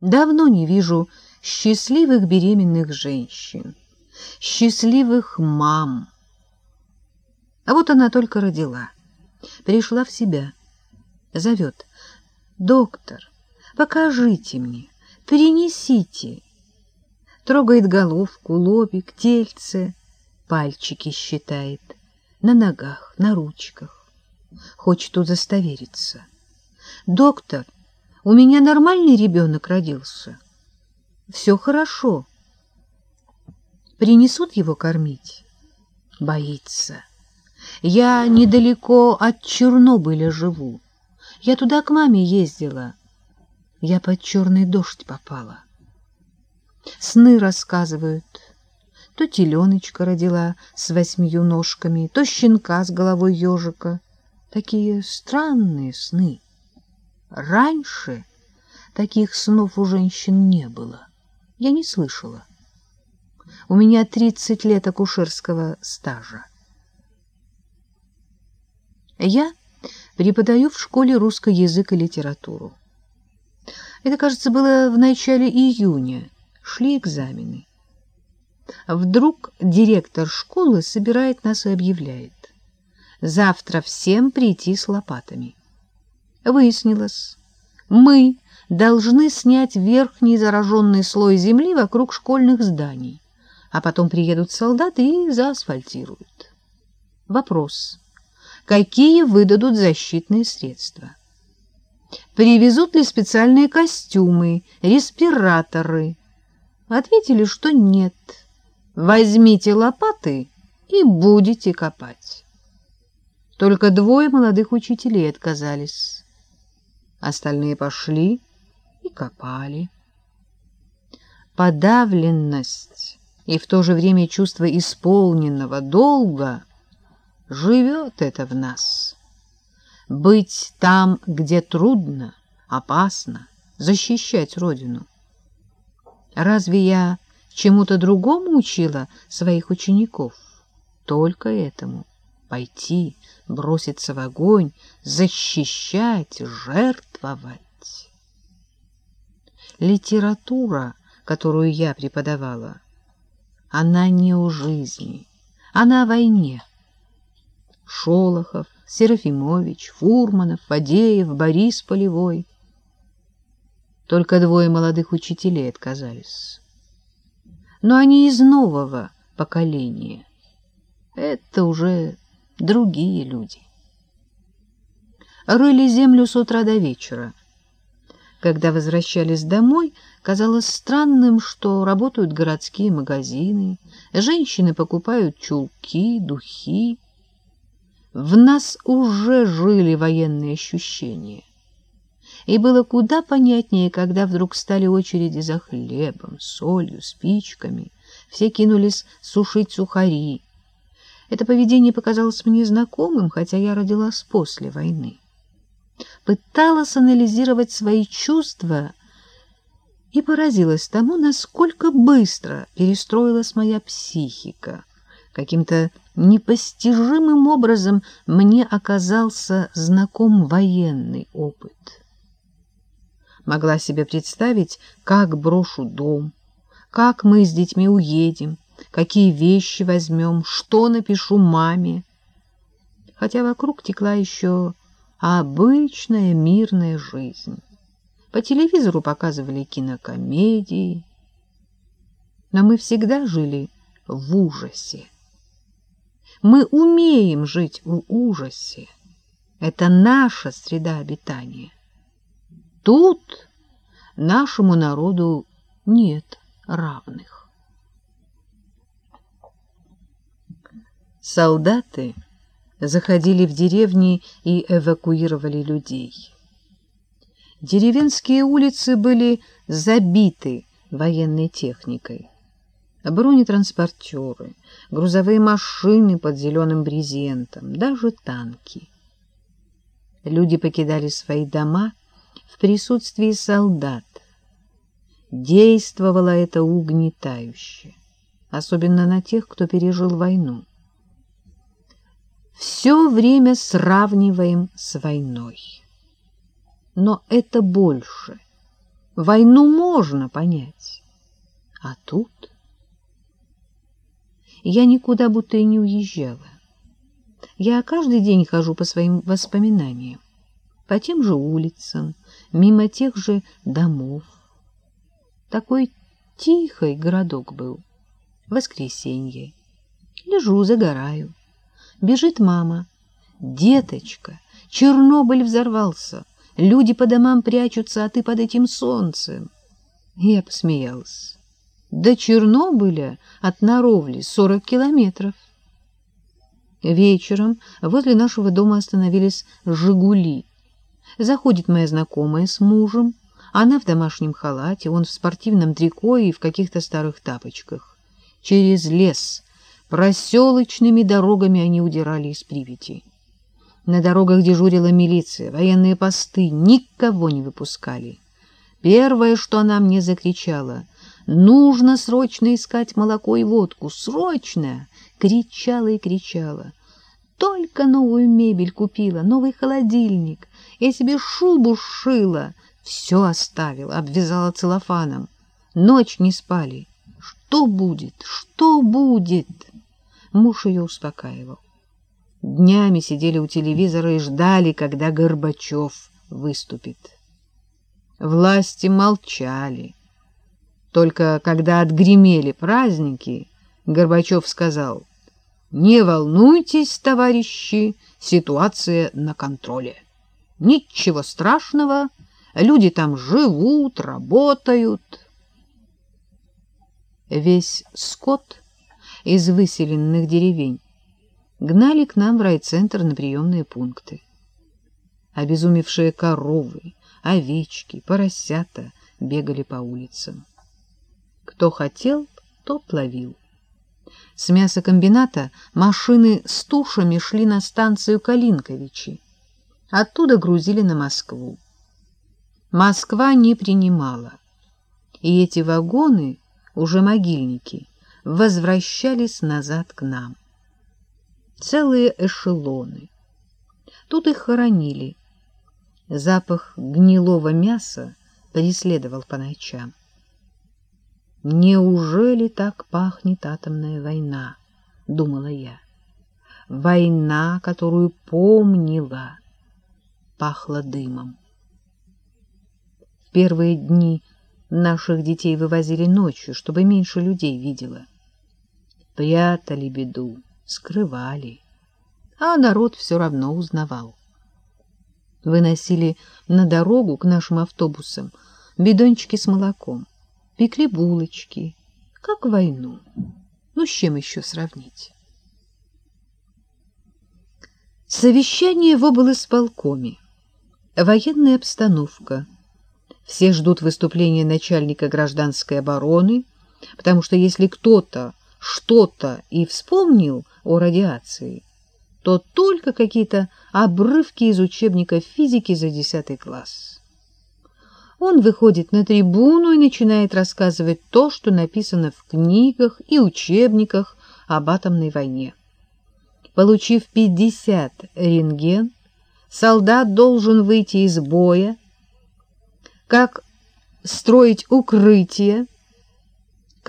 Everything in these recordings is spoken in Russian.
Давно не вижу счастливых беременных женщин, счастливых мам. А вот она только родила, пришла в себя, зовет. «Доктор, покажите мне, перенесите». Трогает головку, лобик, тельце, пальчики считает, на ногах, на ручках. Хочет удостовериться. «Доктор, у меня нормальный ребенок родился. Все хорошо. Принесут его кормить? Боится. Я недалеко от Чернобыля живу. Я туда к маме ездила. Я под черный дождь попала. Сны рассказывают. То теленочка родила с восьмию ножками, то щенка с головой ежика. Такие странные сны. Раньше таких снов у женщин не было. Я не слышала. У меня 30 лет акушерского стажа. Я преподаю в школе русский язык и литературу. Это, кажется, было в начале июня. Шли экзамены. Вдруг директор школы собирает нас и объявляет. Завтра всем прийти с лопатами. Выяснилось, мы должны снять верхний зараженный слой земли вокруг школьных зданий, а потом приедут солдаты и заасфальтируют. Вопрос. Какие выдадут защитные средства? Привезут ли специальные костюмы, респираторы? Ответили, что нет. Возьмите лопаты и будете копать. Только двое молодых учителей отказались. Остальные пошли и копали. Подавленность и в то же время чувство исполненного долга живет это в нас. Быть там, где трудно, опасно, защищать родину. Разве я чему-то другому учила своих учеников? Только этому пойти, броситься в огонь, защищать, жертвовать. Литература, которую я преподавала, она не о жизни, она о войне. Шолохов, Серафимович, Фурманов, Фадеев, Борис Полевой. Только двое молодых учителей отказались. Но они из нового поколения. Это уже другие люди. Рыли землю с утра до вечера. Когда возвращались домой, казалось странным, что работают городские магазины, женщины покупают чулки, духи. В нас уже жили военные ощущения. И было куда понятнее, когда вдруг стали очереди за хлебом, солью, спичками. Все кинулись сушить сухари, это поведение показалось мне знакомым, хотя я родилась после войны. Пыталась анализировать свои чувства и поразилась тому, насколько быстро перестроилась моя психика. Каким-то непостижимым образом мне оказался знаком военный опыт. Могла себе представить, как брошу дом, как мы с детьми уедем, какие вещи возьмем, что напишу маме. Хотя вокруг текла еще обычная мирная жизнь. По телевизору показывали кинокомедии. Но мы всегда жили в ужасе. Мы умеем жить в ужасе. Это наша среда обитания. Тут нашему народу нет равных. Солдаты заходили в деревни и эвакуировали людей. Деревенские улицы были забиты военной техникой. Бронетранспортеры, грузовые машины под зеленым брезентом, даже танки. Люди покидали свои дома в присутствии солдат. Действовало это угнетающе, особенно на тех, кто пережил войну все время сравниваем с войной. Но это больше. Войну можно понять. А тут... Я никуда будто и не уезжала. Я каждый день хожу по своим воспоминаниям, по тем же улицам, мимо тех же домов. Такой тихий городок был. Воскресенье. Лежу, загораю. Бежит мама. Деточка, Чернобыль взорвался. Люди по домам прячутся, а ты под этим солнцем. Я посмеялась. До Чернобыля от Наровли сорок километров. Вечером возле нашего дома остановились «Жигули». Заходит моя знакомая с мужем. Она в домашнем халате, он в спортивном трико и в каких-то старых тапочках. Через лес, проселочными дорогами они удирали из Припяти. На дорогах дежурила милиция, военные посты никого не выпускали. Первое, что она мне закричала, «Нужно срочно искать молоко и водку! Срочно!» Кричала и кричала. Только новую мебель купила, новый холодильник. Я себе шубу сшила, все оставила, обвязала целлофаном. Ночь не спали. Что будет? Что будет? Муж ее успокаивал. Днями сидели у телевизора и ждали, когда Горбачев выступит. Власти молчали. Только когда отгремели праздники, Горбачев сказал, «Не волнуйтесь, товарищи, ситуация на контроле. Ничего страшного, люди там живут, работают». Весь скот из выселенных деревень гнали к нам в райцентр на приемные пункты. Обезумевшие коровы, овечки, поросята бегали по улицам. Кто хотел, тот ловил. С мясокомбината машины с тушами шли на станцию Калинковичи. Оттуда грузили на Москву. Москва не принимала. И эти вагоны, уже могильники, возвращались назад к нам целые эшелоны. Тут их хоронили. Запах гнилого мяса преследовал по ночам. «Неужели так пахнет атомная война?» — думала я. «Война, которую помнила, пахла дымом». В первые дни наших детей вывозили ночью, чтобы меньше людей видела. Прятали беду скрывали, а народ все равно узнавал. Выносили на дорогу к нашим автобусам бидончики с молоком, пекли булочки, как войну. Ну, с чем еще сравнить? Совещание в облсполкоме. Военная обстановка. Все ждут выступления начальника гражданской обороны, потому что если кто-то что-то и вспомнил о радиации, то только какие-то обрывки из учебника физики за десятый класс. Он выходит на трибуну и начинает рассказывать то, что написано в книгах и учебниках об атомной войне. Получив 50 рентген, солдат должен выйти из боя, как строить укрытие,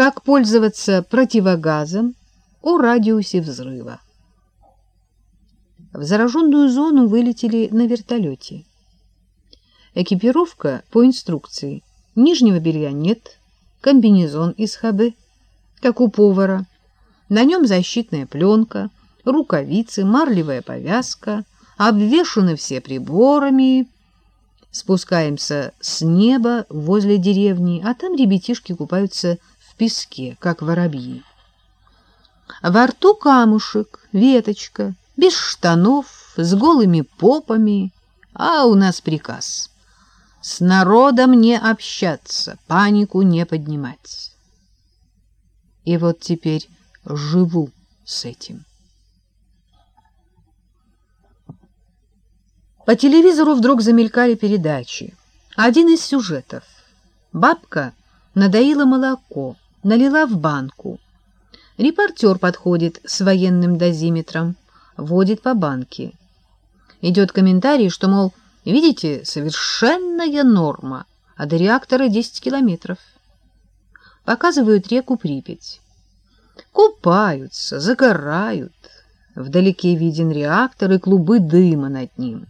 как пользоваться противогазом о радиусе взрыва. В зараженную зону вылетели на вертолете. Экипировка по инструкции. Нижнего белья нет, комбинезон из ХБ, как у повара. На нем защитная пленка, рукавицы, марлевая повязка, обвешаны все приборами. Спускаемся с неба возле деревни, а там ребятишки купаются песке, как воробьи. Во рту камушек, веточка, без штанов, с голыми попами, а у нас приказ — с народом не общаться, панику не поднимать. И вот теперь живу с этим. По телевизору вдруг замелькали передачи. Один из сюжетов. Бабка надоила молоко, налила в банку. Репортер подходит с военным дозиметром, водит по банке. Идет комментарий, что, мол, видите, совершенная норма, а до реактора 10 километров. Показывают реку Припять. Купаются, загорают. Вдалеке виден реактор и клубы дыма над ним.